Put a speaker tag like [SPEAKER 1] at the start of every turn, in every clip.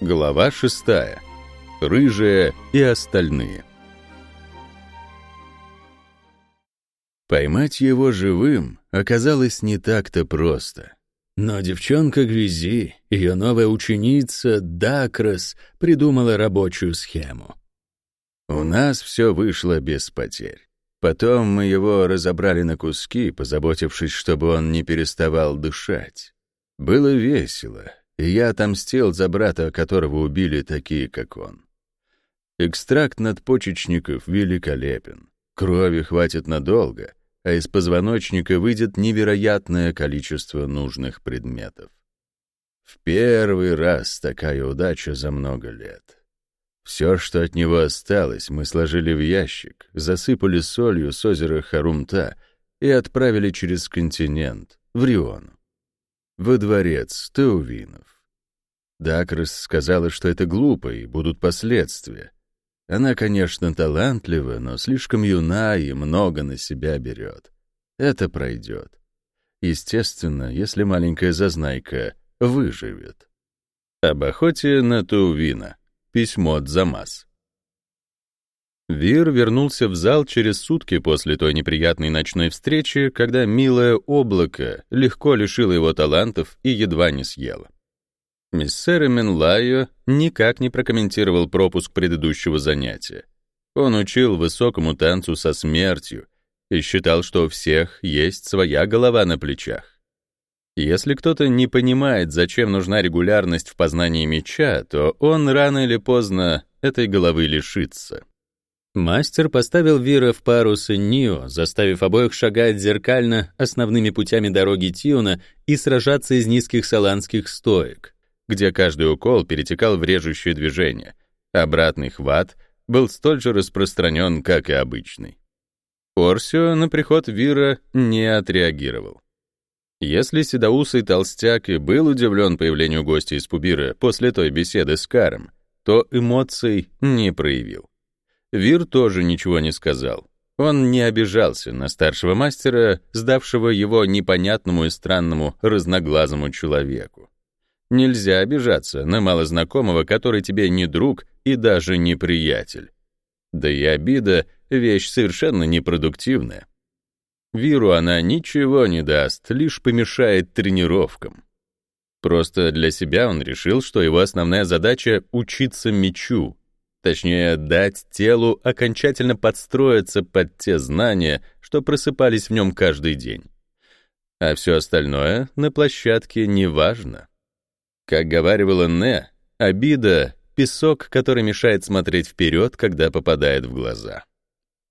[SPEAKER 1] Глава шестая. Рыжая и остальные. Поймать его живым оказалось не так-то просто. Но девчонка Грязи, ее новая ученица Дакрос, придумала рабочую схему. У нас все вышло без потерь. Потом мы его разобрали на куски, позаботившись, чтобы он не переставал дышать. Было весело, и я отомстил за брата, которого убили такие, как он. Экстракт надпочечников великолепен. Крови хватит надолго, а из позвоночника выйдет невероятное количество нужных предметов. В первый раз такая удача за много лет. Все, что от него осталось, мы сложили в ящик, засыпали солью с озера Харумта и отправили через континент, в Рион, во дворец Теувинов. Дакрос сказала, что это глупо и будут последствия. Она, конечно, талантлива, но слишком юна и много на себя берет. Это пройдет. Естественно, если маленькая зазнайка выживет. Об охоте на Теувина. Письмо от Замас. Вир вернулся в зал через сутки после той неприятной ночной встречи, когда милое облако легко лишило его талантов и едва не съело. Миссер Менлайо никак не прокомментировал пропуск предыдущего занятия. Он учил высокому танцу со смертью и считал, что у всех есть своя голова на плечах. Если кто-то не понимает, зачем нужна регулярность в познании меча, то он рано или поздно этой головы лишится. Мастер поставил Вира в пару с Нио, заставив обоих шагать зеркально основными путями дороги Тиуна и сражаться из низких саланских стоек, где каждый укол перетекал в режущее движение. Обратный хват был столь же распространен, как и обычный. Орсио на приход Вира не отреагировал. Если седоусый толстяк и был удивлен появлению гостя из Пубира после той беседы с Каром, то эмоций не проявил. Вир тоже ничего не сказал. Он не обижался на старшего мастера, сдавшего его непонятному и странному разноглазому человеку. Нельзя обижаться на малознакомого, который тебе не друг и даже не приятель. Да и обида — вещь совершенно непродуктивная. Виру она ничего не даст, лишь помешает тренировкам. Просто для себя он решил, что его основная задача — учиться мечу, точнее, дать телу окончательно подстроиться под те знания, что просыпались в нем каждый день. А все остальное на площадке не важно. Как говаривала Не, обида — песок, который мешает смотреть вперед, когда попадает в глаза.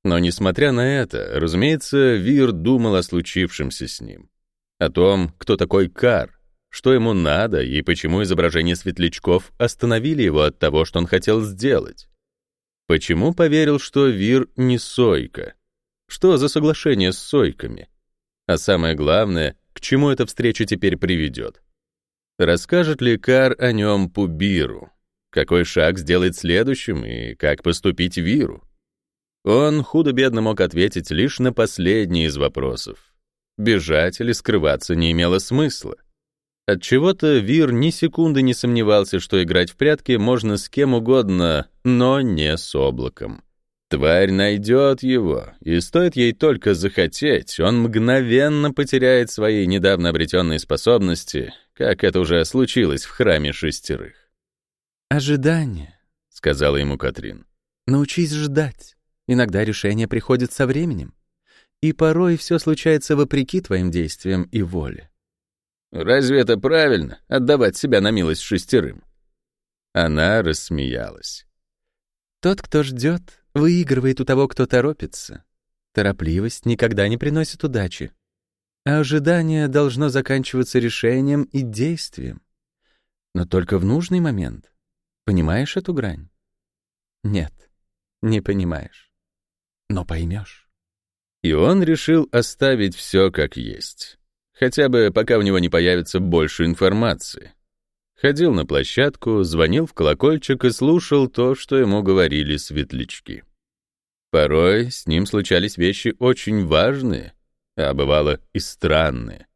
[SPEAKER 1] Но, несмотря на это, разумеется, Вир думал о случившемся с ним. О том, кто такой Кар, что ему надо и почему изображения светлячков остановили его от того, что он хотел сделать. Почему поверил, что Вир не Сойка? Что за соглашение с Сойками? А самое главное, к чему эта встреча теперь приведет? Расскажет ли Кар о нем Пубиру? Какой шаг сделать следующим и как поступить Виру? Он худо-бедно мог ответить лишь на последний из вопросов. Бежать или скрываться не имело смысла. От чего то Вир ни секунды не сомневался, что играть в прятки можно с кем угодно, но не с облаком. Тварь найдет его, и стоит ей только захотеть, он мгновенно потеряет свои недавно обретенные способности, как это уже случилось в храме шестерых.
[SPEAKER 2] «Ожидание», — сказала ему Катрин. «Научись ждать. Иногда решение приходит со временем. И порой все случается вопреки твоим действиям и воле.
[SPEAKER 1] Разве это правильно — отдавать себя на милость шестерым? Она рассмеялась.
[SPEAKER 2] Тот, кто ждет, выигрывает у того, кто торопится. Торопливость никогда не приносит удачи. А ожидание должно заканчиваться решением и действием. Но только в нужный момент. Понимаешь эту грань? Нет, не понимаешь но поймешь.
[SPEAKER 1] И он решил оставить все как есть. Хотя бы пока у него не появится больше информации. Ходил на площадку, звонил в колокольчик и слушал то, что ему говорили светлячки. Порой с ним случались вещи очень важные, а бывало и странные.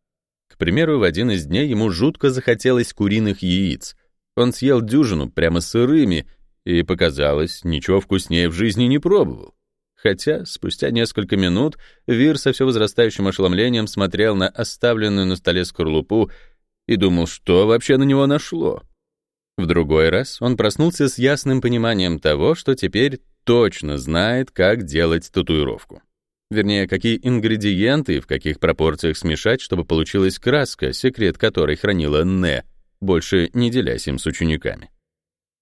[SPEAKER 1] К примеру, в один из дней ему жутко захотелось куриных яиц, Он съел дюжину прямо сырыми и, показалось, ничего вкуснее в жизни не пробовал. Хотя спустя несколько минут Вир со все возрастающим ошеломлением смотрел на оставленную на столе скорлупу и думал, что вообще на него нашло. В другой раз он проснулся с ясным пониманием того, что теперь точно знает, как делать татуировку. Вернее, какие ингредиенты и в каких пропорциях смешать, чтобы получилась краска, секрет которой хранила Не, больше не делясь им с учениками.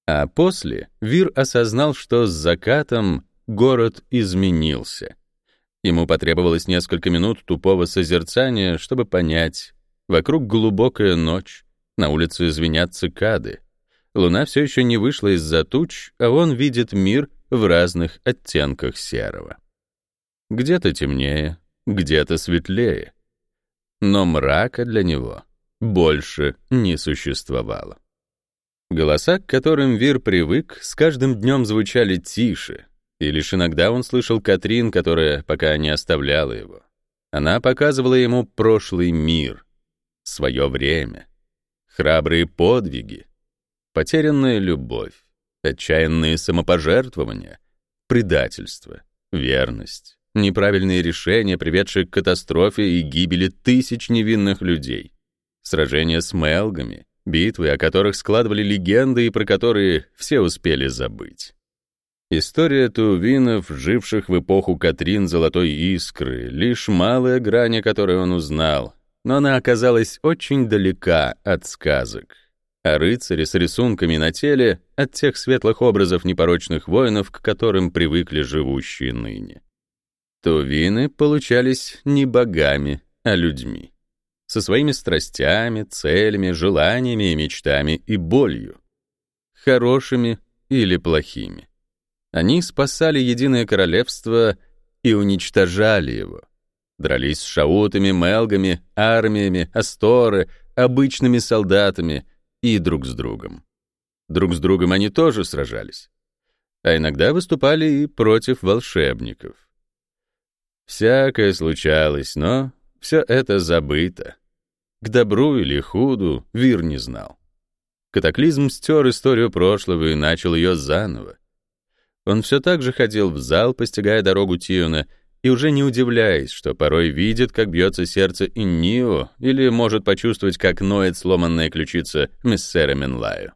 [SPEAKER 1] А после Вир осознал, что с закатом город изменился. Ему потребовалось несколько минут тупого созерцания, чтобы понять. Вокруг глубокая ночь, на улице звенят цикады. Луна все еще не вышла из-за туч, а он видит мир в разных оттенках серого. Где-то темнее, где-то светлее. Но мрака для него больше не существовало. Голоса, к которым Вир привык, с каждым днем звучали тише, и лишь иногда он слышал Катрин, которая пока не оставляла его. Она показывала ему прошлый мир, свое время, храбрые подвиги, потерянная любовь, отчаянные самопожертвования, предательство, верность, неправильные решения, приведшие к катастрофе и гибели тысяч невинных людей, сражения с мелгами, битвы, о которых складывали легенды и про которые все успели забыть. История тувинов, живших в эпоху Катрин Золотой Искры, лишь малая грань, о которой он узнал, но она оказалась очень далека от сказок. А рыцари с рисунками на теле от тех светлых образов непорочных воинов, к которым привыкли живущие ныне. Тувины получались не богами, а людьми. Со своими страстями, целями, желаниями и мечтами и болью. Хорошими или плохими. Они спасали единое королевство и уничтожали его. Дрались с шаутами, мелгами, армиями, асторы, обычными солдатами и друг с другом. Друг с другом они тоже сражались. А иногда выступали и против волшебников. Всякое случалось, но все это забыто. К добру или худу Вир не знал. Катаклизм стер историю прошлого и начал ее заново. Он все так же ходил в зал, постигая дорогу Тиуна, и уже не удивляясь, что порой видит, как бьется сердце Иннио, или может почувствовать, как ноет сломанная ключица мессера Менлаю.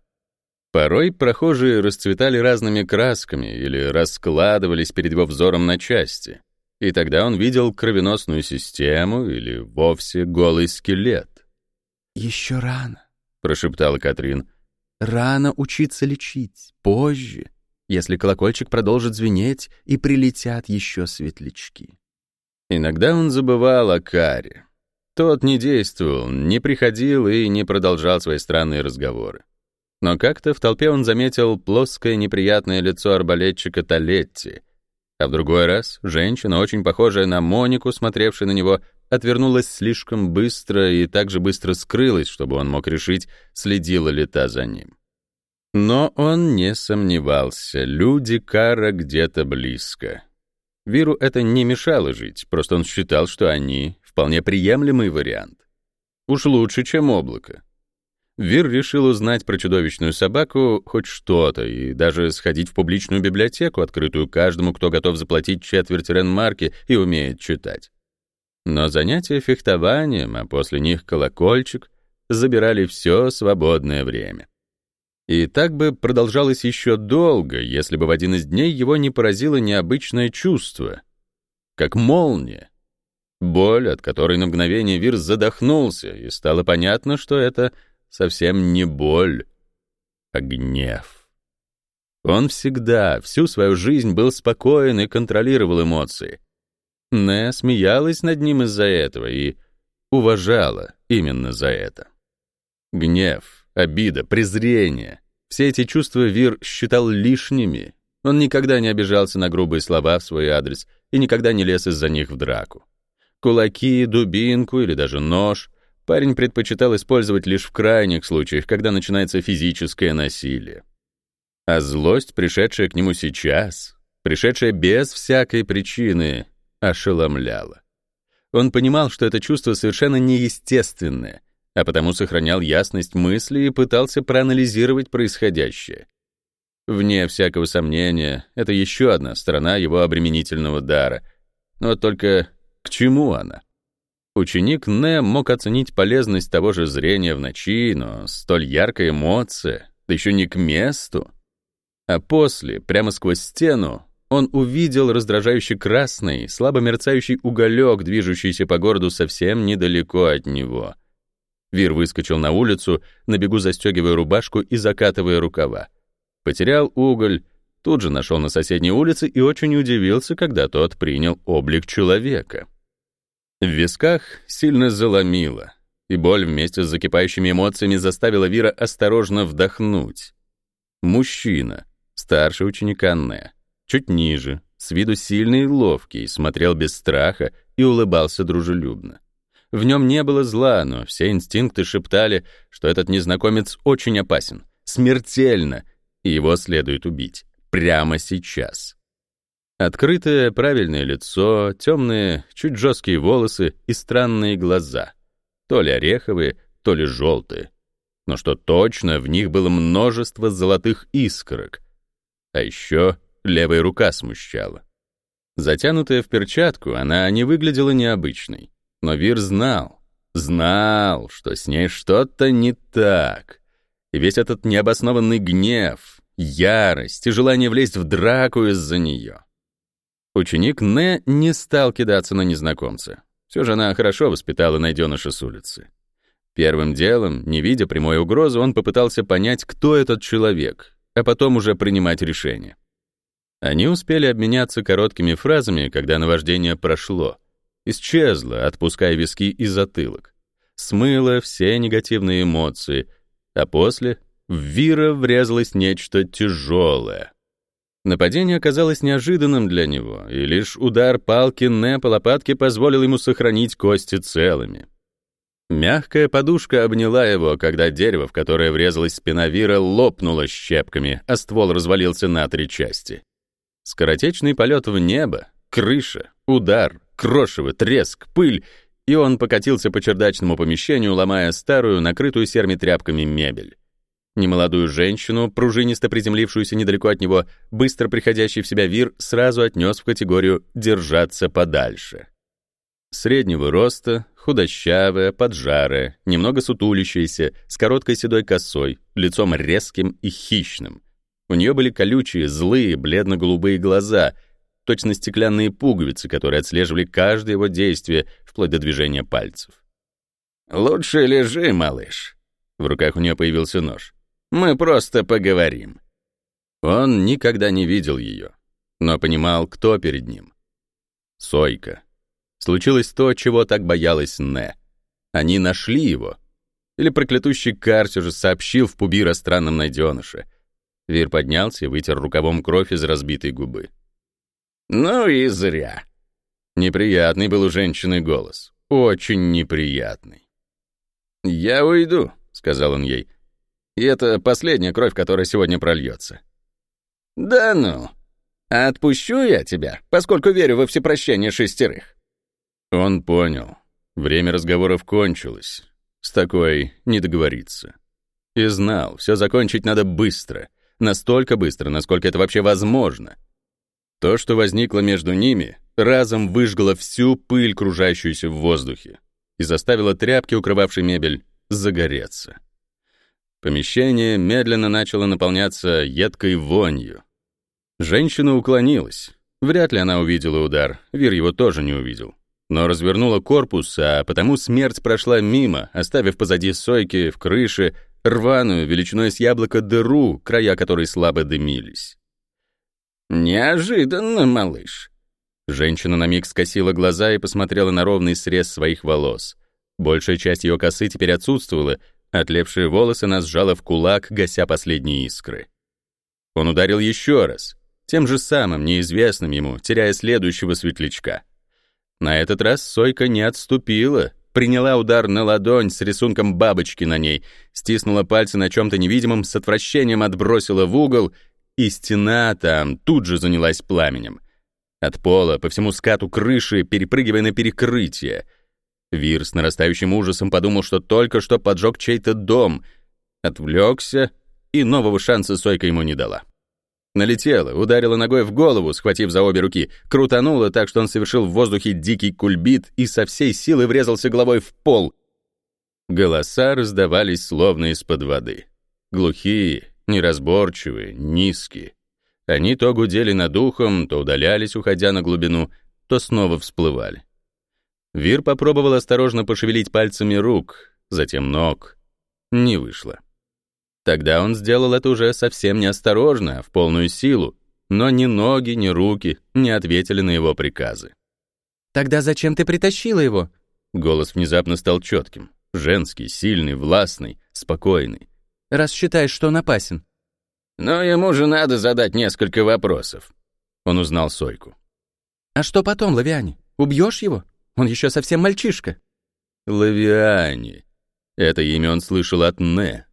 [SPEAKER 1] Порой прохожие расцветали разными красками или раскладывались перед его взором на части — и тогда он видел кровеносную систему или вовсе голый скелет.
[SPEAKER 2] «Еще рано», —
[SPEAKER 1] прошептала Катрин.
[SPEAKER 2] «Рано учиться лечить, позже, если колокольчик продолжит звенеть и прилетят еще светлячки».
[SPEAKER 1] Иногда он забывал о Каре. Тот не действовал, не приходил и не продолжал свои странные разговоры. Но как-то в толпе он заметил плоское неприятное лицо арбалетчика Талетти — а в другой раз женщина, очень похожая на Монику, смотревшая на него, отвернулась слишком быстро и так же быстро скрылась, чтобы он мог решить, следила ли та за ним. Но он не сомневался, люди Кара где-то близко. Виру это не мешало жить, просто он считал, что они — вполне приемлемый вариант. Уж лучше, чем облако. Вир решил узнать про чудовищную собаку хоть что-то и даже сходить в публичную библиотеку, открытую каждому, кто готов заплатить четверть ренмарки и умеет читать. Но занятия фехтованием, а после них колокольчик, забирали все свободное время. И так бы продолжалось еще долго, если бы в один из дней его не поразило необычное чувство, как молния. Боль, от которой на мгновение Вир задохнулся, и стало понятно, что это — совсем не боль, а гнев. Он всегда, всю свою жизнь был спокоен и контролировал эмоции. Не смеялась над ним из-за этого и уважала именно за это. Гнев, обида, презрение — все эти чувства Вир считал лишними. Он никогда не обижался на грубые слова в свой адрес и никогда не лез из-за них в драку. Кулаки, дубинку или даже нож парень предпочитал использовать лишь в крайних случаях, когда начинается физическое насилие. А злость, пришедшая к нему сейчас, пришедшая без всякой причины, ошеломляла. Он понимал, что это чувство совершенно неестественное, а потому сохранял ясность мысли и пытался проанализировать происходящее. Вне всякого сомнения, это еще одна сторона его обременительного дара. Но только к чему она? Ученик Не мог оценить полезность того же зрения в ночи, но столь яркая эмоция, да еще не к месту. А после, прямо сквозь стену, он увидел раздражающий красный, слабо мерцающий уголек, движущийся по городу совсем недалеко от него. Вир выскочил на улицу, на бегу застегивая рубашку и закатывая рукава. Потерял уголь, тут же нашел на соседней улице и очень удивился, когда тот принял облик человека. В висках сильно заломило, и боль вместе с закипающими эмоциями заставила Вира осторожно вдохнуть. Мужчина, старше ученика Анне, чуть ниже, с виду сильный и ловкий, смотрел без страха и улыбался дружелюбно. В нем не было зла, но все инстинкты шептали, что этот незнакомец очень опасен, смертельно, и его следует убить. Прямо сейчас. Открытое правильное лицо, темные, чуть жесткие волосы и странные глаза. То ли ореховые, то ли желтые. Но что точно, в них было множество золотых искорок. А еще левая рука смущала. Затянутая в перчатку, она не выглядела необычной. Но Вир знал, знал, что с ней что-то не так. И весь этот необоснованный гнев, ярость и желание влезть в драку из-за нее. Ученик Не не стал кидаться на незнакомца. Все же она хорошо воспитала найденыша с улицы. Первым делом, не видя прямой угрозы, он попытался понять, кто этот человек, а потом уже принимать решение. Они успели обменяться короткими фразами, когда наваждение прошло. Исчезло, отпуская виски и затылок. Смыло все негативные эмоции, а после в Вира врезалось нечто тяжелое. Нападение оказалось неожиданным для него, и лишь удар палки Не по лопатке позволил ему сохранить кости целыми. Мягкая подушка обняла его, когда дерево, в которое врезалась спина Вира, лопнуло щепками, а ствол развалился на три части. Скоротечный полет в небо, крыша, удар, крошево, треск, пыль, и он покатился по чердачному помещению, ломая старую, накрытую серыми тряпками мебель. Немолодую женщину, пружинисто приземлившуюся недалеко от него, быстро приходящий в себя Вир сразу отнес в категорию «держаться подальше». Среднего роста, худощавая, поджарая, немного сутулящаяся, с короткой седой косой, лицом резким и хищным. У нее были колючие, злые, бледно-голубые глаза, точно стеклянные пуговицы, которые отслеживали каждое его действие, вплоть до движения пальцев. «Лучше лежи, малыш». В руках у нее появился нож. «Мы просто поговорим». Он никогда не видел ее, но понимал, кто перед ним. Сойка. Случилось то, чего так боялась Не. Они нашли его. Или проклятущий Карс уже сообщил в Пубир о странном найденыше — Вир поднялся и вытер рукавом кровь из разбитой губы. «Ну и зря». Неприятный был у женщины голос. Очень неприятный. «Я уйду», — сказал он ей. «И это последняя кровь, которая сегодня прольется». «Да ну! отпущу я тебя, поскольку верю во всепрощение шестерых». Он понял. Время разговоров кончилось. С такой не договориться. И знал, все закончить надо быстро — Настолько быстро, насколько это вообще возможно. То, что возникло между ними, разом выжгло всю пыль, кружащуюся в воздухе, и заставило тряпки, укрывавшие мебель, загореться. Помещение медленно начало наполняться едкой вонью. Женщина уклонилась. Вряд ли она увидела удар, Вир его тоже не увидел. Но развернула корпус, а потому смерть прошла мимо, оставив позади сойки в крыше рваную, величиной с яблоко дыру, края которой слабо дымились. «Неожиданно, малыш!» Женщина на миг скосила глаза и посмотрела на ровный срез своих волос. Большая часть ее косы теперь отсутствовала, отлепшие волосы она сжала в кулак, гася последние искры. Он ударил еще раз, тем же самым, неизвестным ему, теряя следующего светлячка. На этот раз Сойка не отступила, приняла удар на ладонь с рисунком бабочки на ней, стиснула пальцы на чем-то невидимом, с отвращением отбросила в угол, и стена там тут же занялась пламенем. От пола по всему скату крыши, перепрыгивая на перекрытие. Вир с нарастающим ужасом подумал, что только что поджег чей-то дом, отвлекся, и нового шанса Сойка ему не дала. Налетела, ударила ногой в голову, схватив за обе руки, крутанула так, что он совершил в воздухе дикий кульбит и со всей силы врезался головой в пол. Голоса раздавались словно из-под воды. Глухие, неразборчивые, низкие. Они то гудели над ухом, то удалялись, уходя на глубину, то снова всплывали. Вир попробовал осторожно пошевелить пальцами рук, затем ног. Не вышло. Тогда он сделал это уже совсем неосторожно, в полную силу, но ни ноги, ни руки не ответили на его приказы.
[SPEAKER 2] «Тогда зачем ты притащила его?»
[SPEAKER 1] Голос внезапно стал четким, женский, сильный, властный, спокойный.
[SPEAKER 2] «Раз считаешь, что он опасен».
[SPEAKER 1] «Но ему же надо задать несколько вопросов». Он узнал Сойку.
[SPEAKER 2] «А что потом, Лавиане? Убьешь его? Он еще совсем мальчишка».
[SPEAKER 1] Лавиане. Это имя он слышал от Не,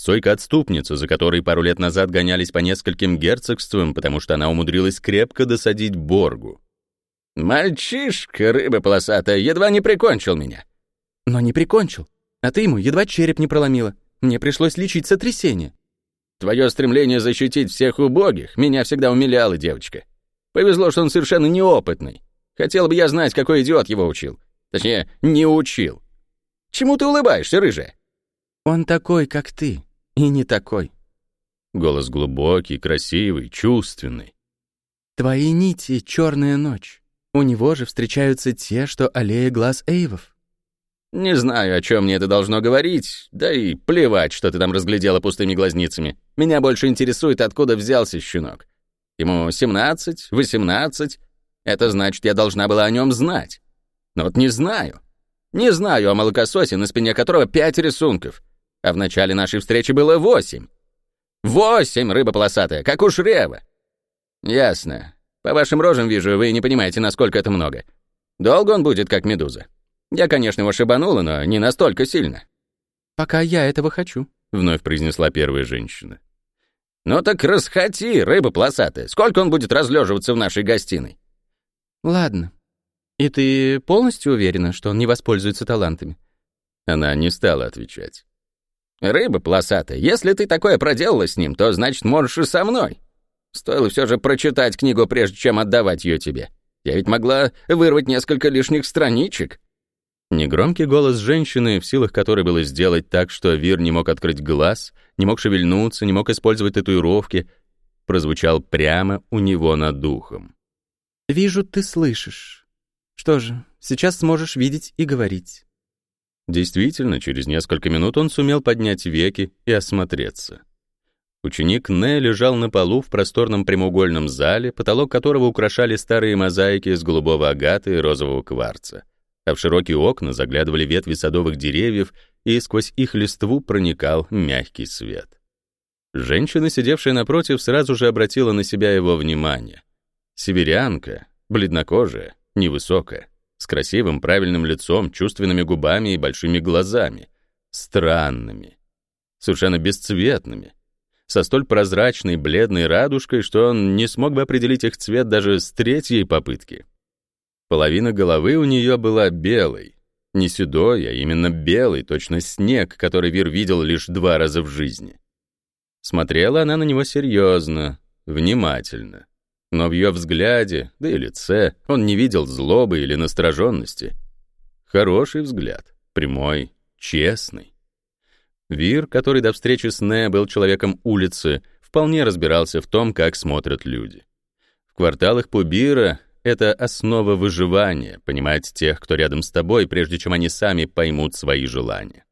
[SPEAKER 1] Сойка-отступница, за которой пару лет назад гонялись по нескольким герцогствам, потому что она умудрилась крепко досадить Боргу. «Мальчишка, рыба полосатая, едва не прикончил меня».
[SPEAKER 2] «Но не прикончил. А ты ему едва череп не проломила. Мне пришлось лечить сотрясение».
[SPEAKER 1] «Твое стремление защитить всех убогих меня всегда умиляло, девочка. Повезло, что он совершенно неопытный. Хотел бы я знать, какой идиот его учил. Точнее, не учил. Чему ты улыбаешься, рыжая?»
[SPEAKER 2] «Он такой, как ты и не такой.
[SPEAKER 1] Голос глубокий, красивый, чувственный.
[SPEAKER 2] Твои нити — черная ночь. У него же встречаются те, что аллея глаз эйвов.
[SPEAKER 1] Не знаю, о чем мне это должно говорить, да и плевать, что ты там разглядела пустыми глазницами. Меня больше интересует, откуда взялся щенок. Ему 17, 18. Это значит, я должна была о нем знать. Но вот не знаю. Не знаю о молокососе, на спине которого пять рисунков а в начале нашей встречи было восемь. Восемь, рыба полосатая, как у шрева. Ясно. По вашим рожам вижу, вы не понимаете, насколько это много. Долго он будет, как медуза. Я, конечно, его шибанула, но не настолько сильно.
[SPEAKER 2] Пока я этого хочу,
[SPEAKER 1] вновь произнесла первая женщина. Ну так расхоти, рыба полосатая. Сколько он будет разлеживаться в нашей гостиной?
[SPEAKER 2] Ладно. И ты полностью уверена, что он не воспользуется талантами?
[SPEAKER 1] Она не стала отвечать. «Рыба полосатая, если ты такое проделала с ним, то, значит, можешь и со мной. Стоило все же прочитать книгу, прежде чем отдавать ее тебе. Я ведь могла вырвать несколько лишних страничек». Негромкий голос женщины, в силах которой было сделать так, что Вир не мог открыть глаз, не мог шевельнуться, не мог использовать татуировки, прозвучал прямо у него над духом.
[SPEAKER 2] «Вижу, ты слышишь. Что же, сейчас сможешь видеть и говорить.
[SPEAKER 1] Действительно, через несколько минут он сумел поднять веки и осмотреться. Ученик Не лежал на полу в просторном прямоугольном зале, потолок которого украшали старые мозаики из голубого агата и розового кварца, а в широкие окна заглядывали ветви садовых деревьев, и сквозь их листву проникал мягкий свет. Женщина, сидевшая напротив, сразу же обратила на себя его внимание. Северянка, бледнокожая, невысокая с красивым правильным лицом, чувственными губами и большими глазами. Странными. Совершенно бесцветными. Со столь прозрачной бледной радужкой, что он не смог бы определить их цвет даже с третьей попытки. Половина головы у нее была белой. Не седой, а именно белый, точно снег, который Вир видел лишь два раза в жизни. Смотрела она на него серьезно, внимательно. Но в ее взгляде, да и лице, он не видел злобы или настороженности. Хороший взгляд, прямой, честный. Вир, который до встречи с Не был человеком улицы, вполне разбирался в том, как смотрят люди. В кварталах Пубира это основа выживания, понимать тех, кто рядом с тобой, прежде чем они сами поймут свои желания.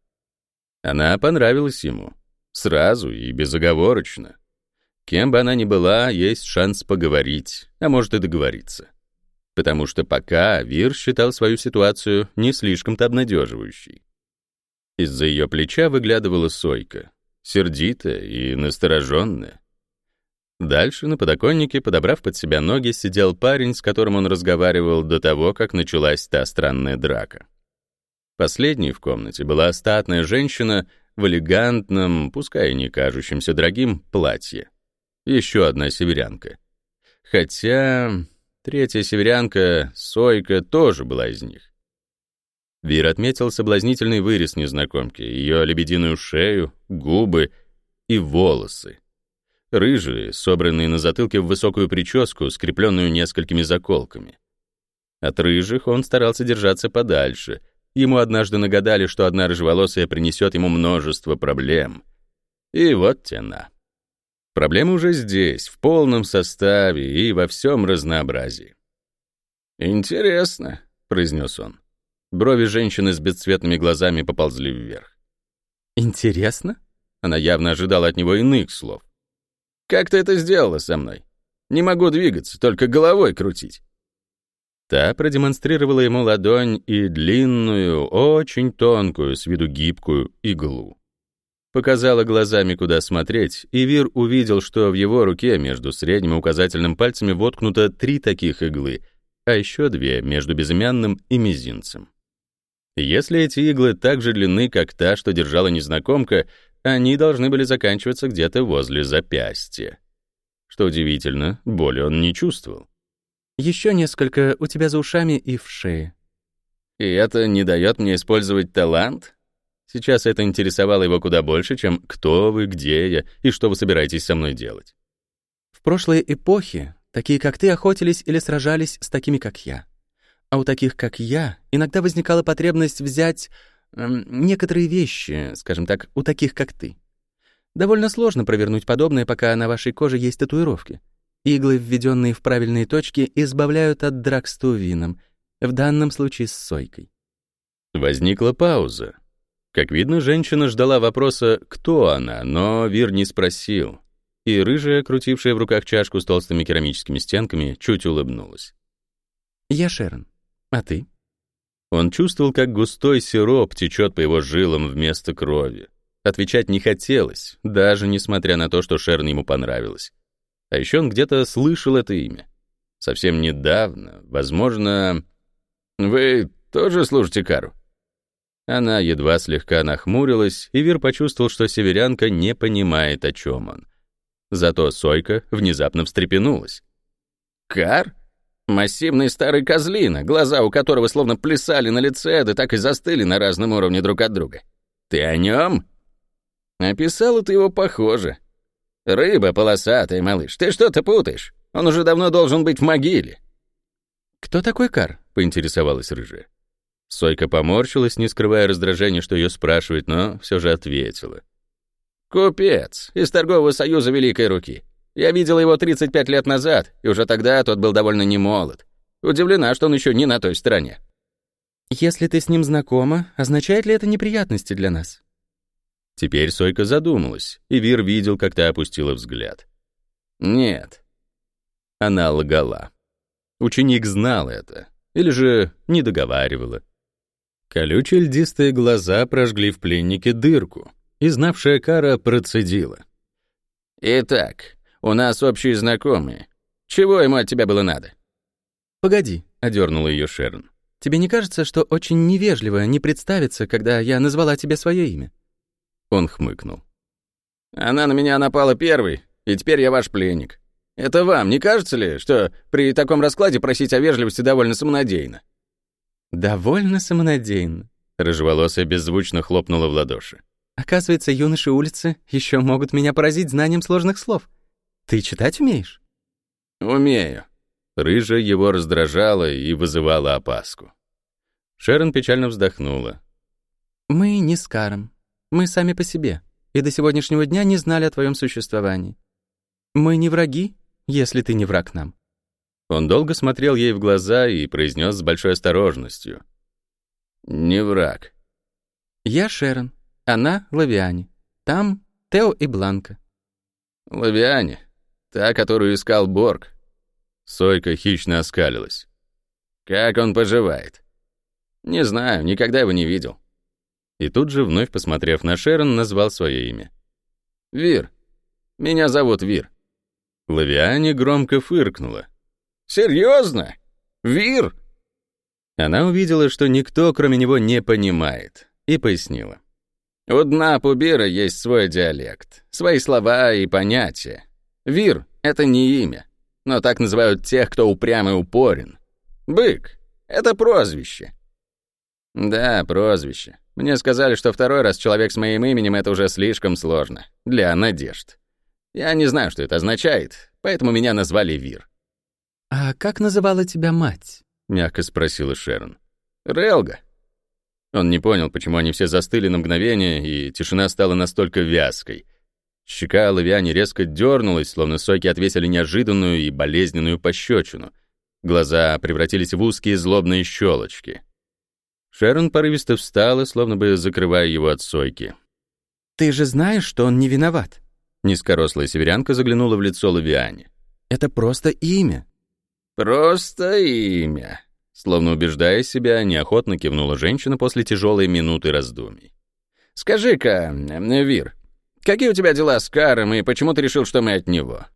[SPEAKER 1] Она понравилась ему. Сразу и безоговорочно. Кем бы она ни была, есть шанс поговорить, а может и договориться. Потому что пока Вир считал свою ситуацию не слишком-то обнадеживающей. Из-за ее плеча выглядывала Сойка, сердитая и настороженная. Дальше на подоконнике, подобрав под себя ноги, сидел парень, с которым он разговаривал до того, как началась та странная драка. Последней в комнате была статная женщина в элегантном, пускай и не кажущемся дорогим, платье еще одна северянка. Хотя третья северянка, Сойка, тоже была из них. Вир отметил соблазнительный вырез незнакомки, ее лебединую шею, губы и волосы. Рыжие, собранные на затылке в высокую прическу, скрепленную несколькими заколками. От рыжих он старался держаться подальше. Ему однажды нагадали, что одна рыжеволосая принесет ему множество проблем. И вот тена. Проблема уже здесь, в полном составе и во всем разнообразии. «Интересно», — произнес он. Брови женщины с бесцветными глазами поползли вверх.
[SPEAKER 2] «Интересно?»
[SPEAKER 1] Она явно ожидала от него иных слов. «Как ты это сделала со мной? Не могу двигаться, только головой крутить». Та продемонстрировала ему ладонь и длинную, очень тонкую, с виду гибкую, иглу. Показала глазами, куда смотреть, и Вир увидел, что в его руке между средним и указательным пальцами воткнуто три таких иглы, а еще две между безымянным и мизинцем. Если эти иглы так же длинны, как та, что держала незнакомка, они должны были заканчиваться где-то возле запястья. Что удивительно, боли он не чувствовал.
[SPEAKER 2] Еще несколько у тебя за ушами и в шее.
[SPEAKER 1] И это не дает мне использовать талант? Сейчас это интересовало его куда больше, чем кто вы, где я и что вы собираетесь со мной делать.
[SPEAKER 2] В прошлой эпохе такие, как ты, охотились или сражались с такими, как я. А у таких, как я, иногда возникала потребность взять эм, некоторые вещи, скажем так, у таких, как ты. Довольно сложно провернуть подобное, пока на вашей коже есть татуировки. Иглы, введенные в правильные точки, избавляют от драк с тувином, в данном случае с сойкой.
[SPEAKER 1] Возникла пауза. Как видно, женщина ждала вопроса, кто она, но Вир не спросил. И рыжая, крутившая в руках чашку с толстыми керамическими стенками, чуть улыбнулась.
[SPEAKER 2] «Я Шерон. А ты?»
[SPEAKER 1] Он чувствовал, как густой сироп течет по его жилам вместо крови. Отвечать не хотелось, даже несмотря на то, что Шерн ему понравилась. А еще он где-то слышал это имя. Совсем недавно, возможно... «Вы тоже служите Кару?» Она едва слегка нахмурилась, и Вир почувствовал, что северянка не понимает, о чем он. Зато Сойка внезапно встрепенулась. «Кар? Массивный старый козлина, глаза у которого словно плясали на лице, да так и застыли на разном уровне друг от друга. Ты о нем? Описала ты его похоже. Рыба полосатая, малыш, ты что-то путаешь. Он уже давно должен быть в могиле.
[SPEAKER 2] «Кто такой Кар?» — поинтересовалась рыжая.
[SPEAKER 1] Сойка поморщилась, не скрывая раздражения, что ее спрашивает, но все же ответила. «Купец из торгового союза Великой Руки. Я видел его 35 лет назад, и уже тогда тот был довольно немолод. Удивлена, что он еще не на той стороне».
[SPEAKER 2] «Если ты с ним знакома, означает ли это неприятности для нас?»
[SPEAKER 1] Теперь Сойка задумалась, и Вир видел, как та опустила взгляд. «Нет». Она лгала. Ученик знал это, или же не договаривала. Колючие льдистые глаза прожгли в пленнике дырку, и знавшая Кара процедила. «Итак, у нас общие знакомые. Чего ему от тебя было надо?»
[SPEAKER 2] «Погоди», — одернула ее Шерн. «Тебе не кажется, что очень невежливо не представиться, когда я назвала тебе свое имя?»
[SPEAKER 1] Он хмыкнул. «Она на меня напала первой, и теперь я ваш пленник. Это вам не кажется ли, что при таком раскладе просить о вежливости довольно самонадеянно?»
[SPEAKER 2] «Довольно самонадеянно», — рыжеволосая беззвучно хлопнула в ладоши. «Оказывается, юноши улицы еще могут меня поразить знанием сложных слов. Ты читать умеешь?»
[SPEAKER 1] «Умею». Рыжая его раздражала и вызывала опаску. Шерон печально вздохнула.
[SPEAKER 2] «Мы не с Каром. Мы сами по себе, и до сегодняшнего дня не знали о твоем существовании. Мы не враги, если ты не враг нам».
[SPEAKER 1] Он долго смотрел ей в глаза и произнес с большой осторожностью. «Не враг».
[SPEAKER 2] «Я Шерон, она Лавиане. Там Тео и Бланка».
[SPEAKER 1] «Лавиане? Та, которую искал Борг?» Сойка хищно оскалилась. «Как он поживает?» «Не знаю, никогда его не видел». И тут же, вновь посмотрев на Шерон, назвал свое имя. «Вир. Меня зовут Вир». Лавиане громко фыркнула. «Серьезно? Вир?» Она увидела, что никто, кроме него, не понимает, и пояснила. «У дна Пубира есть свой диалект, свои слова и понятия. Вир — это не имя, но так называют тех, кто упрям и упорен. Бык — это прозвище.
[SPEAKER 3] «Да, прозвище. Мне сказали, что второй раз человек с моим именем — это уже слишком сложно. Для надежд. Я не знаю, что это означает, поэтому меня назвали Вир».
[SPEAKER 2] «А как называла тебя мать?»
[SPEAKER 1] — мягко спросила Шерон.
[SPEAKER 3] «Релга».
[SPEAKER 1] Он не понял, почему они все застыли на мгновение, и тишина стала настолько вязкой. Щека Лавиани резко дернулась, словно сойки отвесили неожиданную и болезненную пощечину. Глаза превратились в узкие злобные щелочки. Шерон порывисто встала, словно бы закрывая его от сойки.
[SPEAKER 2] «Ты же знаешь, что он не виноват?»
[SPEAKER 1] Низкорослая северянка заглянула в лицо Лавиане.
[SPEAKER 2] «Это просто имя».
[SPEAKER 3] «Просто имя»,
[SPEAKER 1] Словно убеждая себя, неохотно кивнула женщина после тяжелой минуты раздумий.
[SPEAKER 3] «Скажи-ка, Вир, какие у тебя дела с Каром, и почему ты решил, что мы от него?»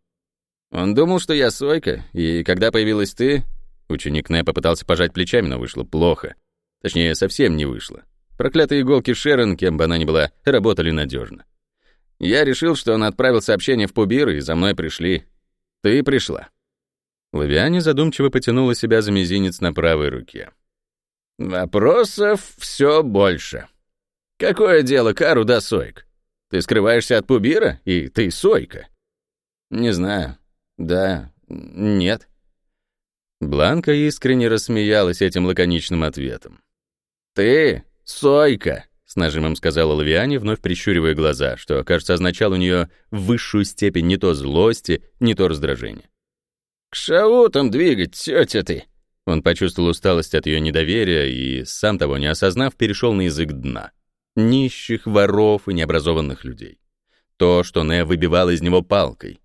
[SPEAKER 3] Он думал, что я Сойка, и когда появилась ты... Ученик Нэ попытался пожать плечами, но вышло плохо. Точнее, совсем не вышло. Проклятые иголки Шерон, кем бы она ни была, работали надежно. Я решил, что он отправил сообщение в Пубир, и за мной пришли. Ты пришла.
[SPEAKER 1] Лавиане задумчиво потянула себя за мизинец на правой руке.
[SPEAKER 3] «Вопросов все больше. Какое дело Кару до Сойк? Ты скрываешься от Пубира, и ты Сойка?» «Не знаю. Да, нет».
[SPEAKER 1] Бланка искренне рассмеялась этим лаконичным ответом.
[SPEAKER 3] «Ты Сойка», —
[SPEAKER 1] с нажимом сказала Лавиане, вновь прищуривая глаза, что, кажется, означало у нее высшую степень не то злости, не то раздражения.
[SPEAKER 3] «К шаутам двигать, тетя ты!»
[SPEAKER 1] Он почувствовал усталость от ее недоверия и, сам того не осознав, перешел на язык дна. Нищих, воров и необразованных людей. То, что Не выбивал из него палкой.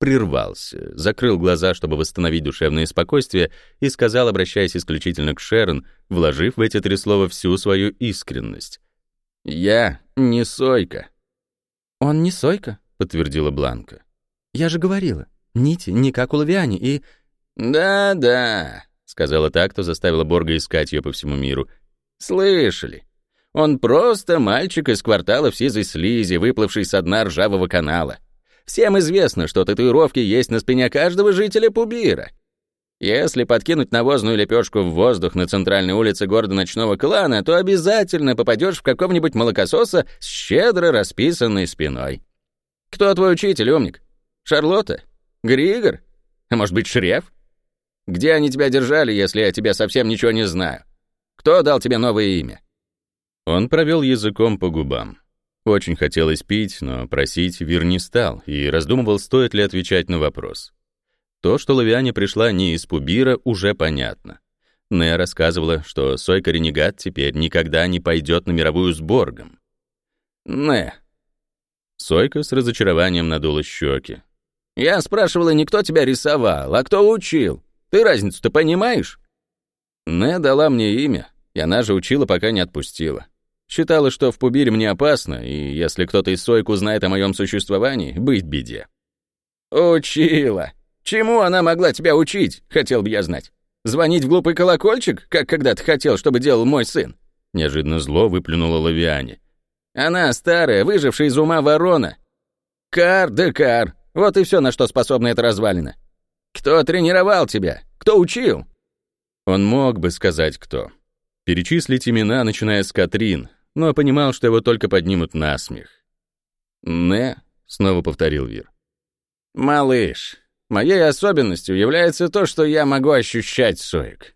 [SPEAKER 1] Прервался, закрыл глаза, чтобы восстановить душевное спокойствие, и сказал, обращаясь исключительно к Шерон, вложив в эти три слова всю свою искренность.
[SPEAKER 3] «Я не Сойка».
[SPEAKER 2] «Он не Сойка», — подтвердила Бланка. «Я же говорила. Нити не как у Лавиани и...»
[SPEAKER 3] «Да-да», — сказала так, кто заставила Борга искать ее по всему миру. «Слышали? Он просто мальчик из квартала в сизой слизи, выплывший со дна ржавого канала. Всем известно, что татуировки есть на спине каждого жителя Пубира. Если подкинуть навозную лепешку в воздух на центральной улице города ночного клана, то обязательно попадешь в какого-нибудь молокососа с щедро расписанной спиной. Кто твой учитель, умник? Шарлотта? Григор? А может быть, Шреф? Где они тебя держали, если я тебя совсем ничего не знаю? Кто дал тебе новое имя?»
[SPEAKER 1] Он провел языком по губам. Очень хотелось пить, но просить Вир не стал и раздумывал, стоит ли отвечать на вопрос. То, что Лавиане пришла не из Пубира, уже понятно. Нея рассказывала, что Сойка Ренегат теперь никогда не пойдет на мировую с Боргом.
[SPEAKER 3] «Не».
[SPEAKER 1] Сойка с разочарованием надула щеки.
[SPEAKER 3] Я спрашивала, не кто тебя рисовал, а кто учил. Ты разницу-то понимаешь? Не дала мне имя, и она же учила, пока не отпустила. Считала, что в Пубире мне опасно, и если кто-то из Сойк узнает о моем существовании, быть беде. Учила. Чему она могла тебя учить, хотел бы я знать. Звонить в глупый колокольчик, как когда-то хотел, чтобы делал мой сын?
[SPEAKER 1] Неожиданно зло выплюнула Лавиане.
[SPEAKER 3] Она старая, выжившая из ума ворона. Кар да кар, вот и все, на что способна эта развалина. Кто тренировал тебя? Кто учил?»
[SPEAKER 1] Он мог бы сказать, кто. Перечислить имена, начиная с Катрин, но понимал, что его только поднимут на смех. «Не», — снова повторил Вир.
[SPEAKER 3] «Малыш, моей особенностью является то, что я могу ощущать соек.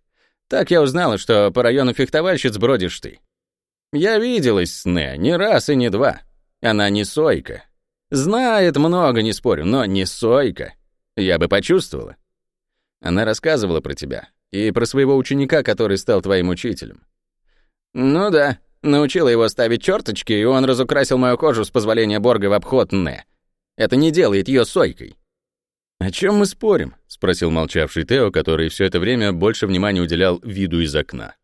[SPEAKER 3] Так я узнала, что по району фехтовальщиц бродишь ты. Я виделась с Не не раз и не два. Она не сойка, Знает много, не спорю, но не Сойка. Я бы почувствовала. Она рассказывала про тебя и про своего ученика, который стал твоим учителем. Ну да, научила его ставить черточки, и он разукрасил мою кожу с позволения Борга в обход Не. Это не делает ее Сойкой.
[SPEAKER 1] «О чем мы спорим?» — спросил молчавший Тео, который все это время больше внимания уделял виду из окна.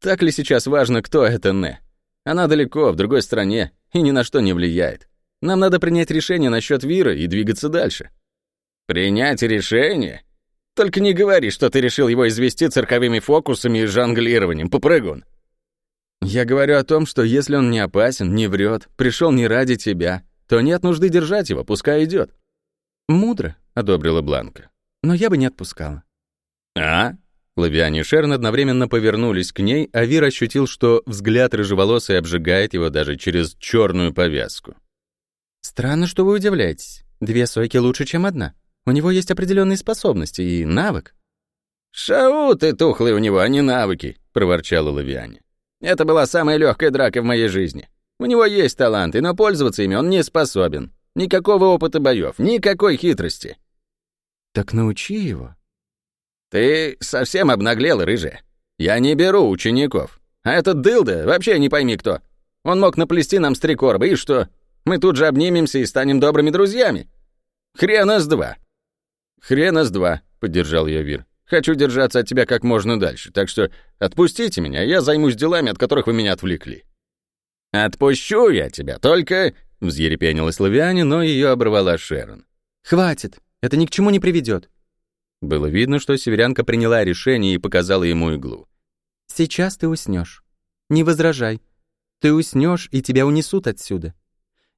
[SPEAKER 3] «Так ли сейчас важно, кто это Не? Она далеко, в другой стране, и ни на что не влияет. Нам надо принять решение насчет Вира и двигаться дальше». «Принять решение? Только не говори, что ты решил его извести цирковыми фокусами и жонглированием, попрыгун». «Я говорю о том, что если он не опасен, не врет, пришел не ради тебя, то нет нужды держать его, пускай идет.
[SPEAKER 2] «Мудро», — одобрила Бланка. «Но я бы не отпускала».
[SPEAKER 3] «А?
[SPEAKER 1] Лавиане и Шерн одновременно повернулись к ней, а Вир ощутил, что взгляд рыжеволосой обжигает его даже через черную повязку.
[SPEAKER 2] «Странно, что вы удивляетесь. Две сойки лучше, чем одна. У него есть определенные способности и навык».
[SPEAKER 3] «Шау ты тухлый у него, а не навыки», — проворчала Лавиане. «Это была самая легкая драка в моей жизни. У него есть таланты, но пользоваться ими он не способен. Никакого опыта боев, никакой хитрости».
[SPEAKER 2] «Так научи его».
[SPEAKER 3] «Ты совсем обнаглел, рыжая. Я не беру учеников. А этот дылда вообще не пойми кто. Он мог наплести нам стрекорбы, и что? Мы тут же обнимемся и станем добрыми друзьями. Хрена с два». «Хрена с два», — поддержал я Вир. «Хочу держаться от тебя как можно дальше, так что отпустите меня, я займусь делами, от которых вы меня отвлекли». «Отпущу я тебя, только...» — взъерепенилась Лавиане, но ее оборвала Шерон.
[SPEAKER 2] «Хватит, это ни к чему не приведет.
[SPEAKER 1] Было видно, что северянка приняла решение и показала ему иглу.
[SPEAKER 2] «Сейчас ты уснешь. Не возражай. Ты уснешь, и тебя унесут отсюда.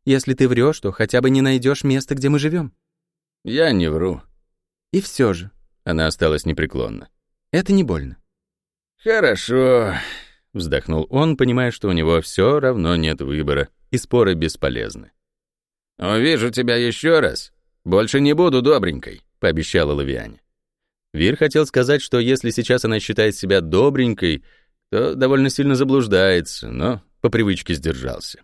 [SPEAKER 2] Если ты врешь, то хотя бы не найдешь места, где мы живем.
[SPEAKER 1] «Я не вру».
[SPEAKER 2] «И все же».
[SPEAKER 1] Она осталась непреклонна.
[SPEAKER 2] «Это не больно».
[SPEAKER 3] «Хорошо», —
[SPEAKER 1] вздохнул он, понимая, что у него все равно нет выбора, и споры бесполезны.
[SPEAKER 3] «Увижу тебя еще раз. Больше не буду добренькой», — пообещала Лавиане.
[SPEAKER 1] Вир хотел сказать, что если сейчас она считает себя добренькой, то довольно сильно заблуждается, но по привычке сдержался.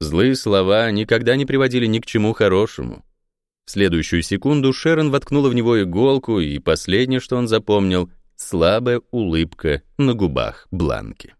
[SPEAKER 1] Злые слова никогда не приводили ни к чему хорошему. В следующую секунду Шерон воткнула в него иголку, и последнее, что он запомнил — слабая улыбка на губах Бланки.